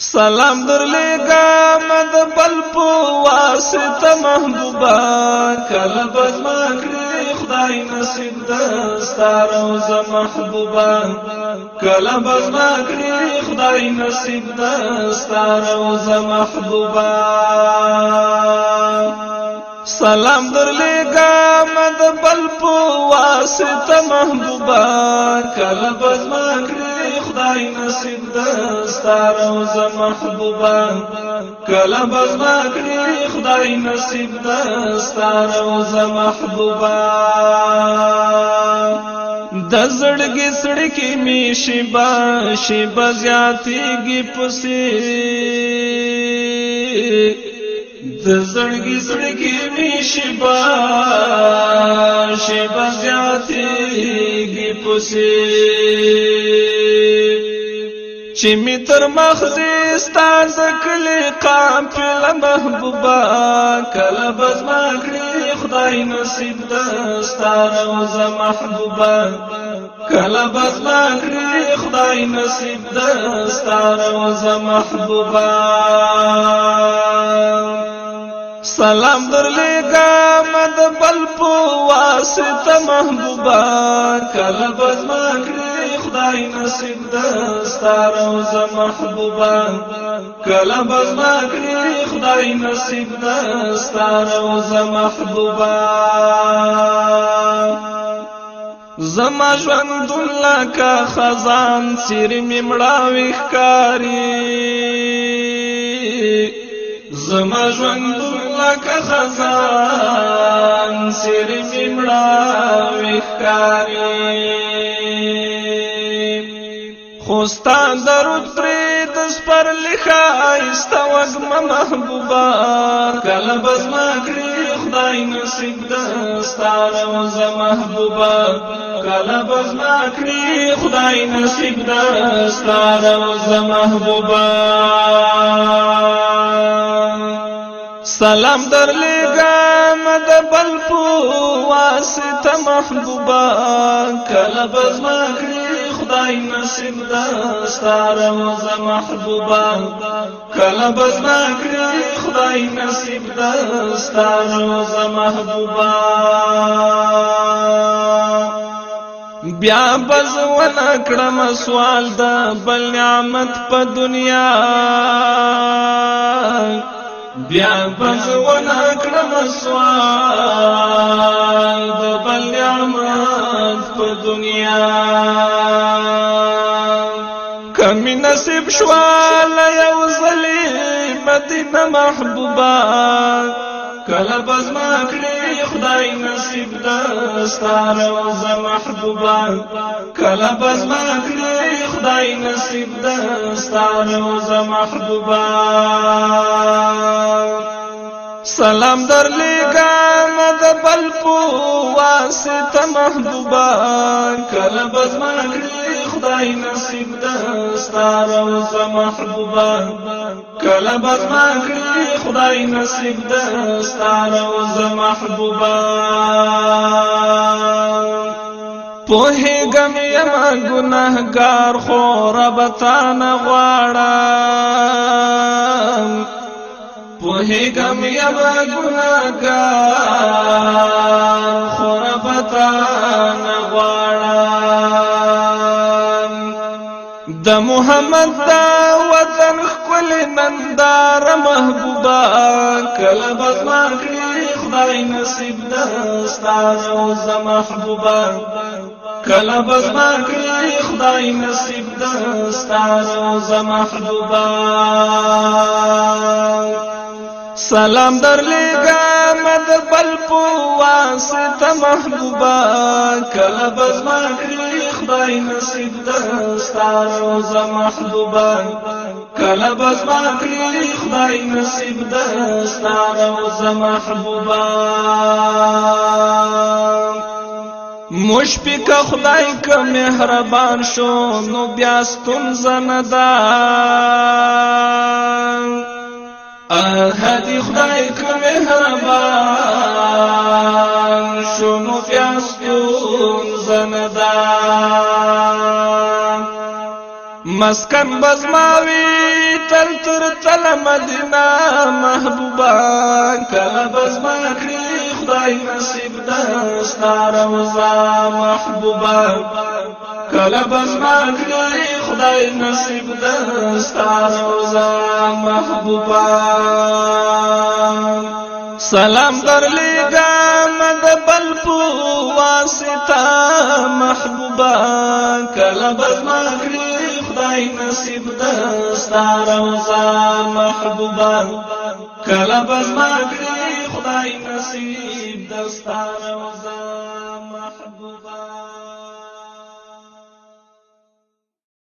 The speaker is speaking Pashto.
سلام در لګا مد بل په واسطه محبوبا کله بس ما کړی خدای نصیب دستار او ز محبوبا کله بس ما کړی خدای نصیب دستار او ز محبوبا سلام در لګا مد بل په واسطه محبوبا کله بس ما کړی خدای نصیب دستار او ز محبوبا کله بزما کړی خدای نصیب دستار او ز محبوبا د زړګي سړکی می شیبا شیبا زیاتیږي پسې د زړګي زړګي می شبا شبا زیاتېږي پسې چې می تر مخزې ستا د کلي قافله محبوبه کله بس ما کړې خدای نصیب د ستا روزه محبوبه کله بس ما کړې خدای نصیب د ستا روزه محبوبه سلام درلګا مد بل په واسطه محبوبا کله بزما کړی خدای نصیب دستار او ز محبوبا کله بزما کړی خدای نصیب دستار او ز محبوبا زما ژوند لکه خزان سیر میمړاوي ښکاری زما ژوند لکه خزان سر می مړاوي ښکاري خوستان درود پرې د سپر لخا ایستا وږم محبوبا کله بزما کړی خدای نصیب دستا روز محبوبا کله بزما کړی خدای نصیب دستا روز محبوبا سلام در لګم د بل په واسطه محبوبا کله بزما کړی خدای نصیب دا ستاره وز محبوبا کله بزما کړی خدای نصیب دا ستاره وز محبوبا بیا بز ونا کړم سوال د بل نعمت په دنیا بیا بزون اکرم سوال د بل په دنیا کمی نصیب شوال یو زلی مدینه محبوبات کله بزما کړی خدای نصیب دستا روزه محبوبا کله بزما کړی خدای نصیب دستا روزه محبوبا سلام در لګم د بل په واسطه محبوبا کله بزما کړی خدای نصیب دستار او محبوبا کله بزما کړی خدای نصیب دستار او محبوبا پوهه غم یم ګناهګار خو رب تا نه غواړم پوهیږم یما ګناګار خرافتا نغواړم د محمد دا وطن خپل نندار محبوبا کله بزما خدای نصیب دستا او زما محبوبا کله بزما خدای نصیب دستا او زما محبوبا سلام در لگا مد بل پو واسطه محبوبا کله بزما کری خدای نصیب دستا روزا محبوبا کله بزما کری خدای نصیب دستا روزا محبوبا مش پک خدای که مهربان شو نو بیا ستون زنه الهدي خدای که مهربان شو مفیاستون زندان مسکن بزماوی تل تر تل مدینه محبوبان کله بزما کړی خدای نصیب دستا روزا محبوبان کله بزما کړی خدای نصیب درستا روزا محبوبا سلام در لګم د بل په واسطه محبوبا کله بزما کړی خدای نصیب درستا روزا محبوبا کله بزما کړی خدای نصیب درستا روزا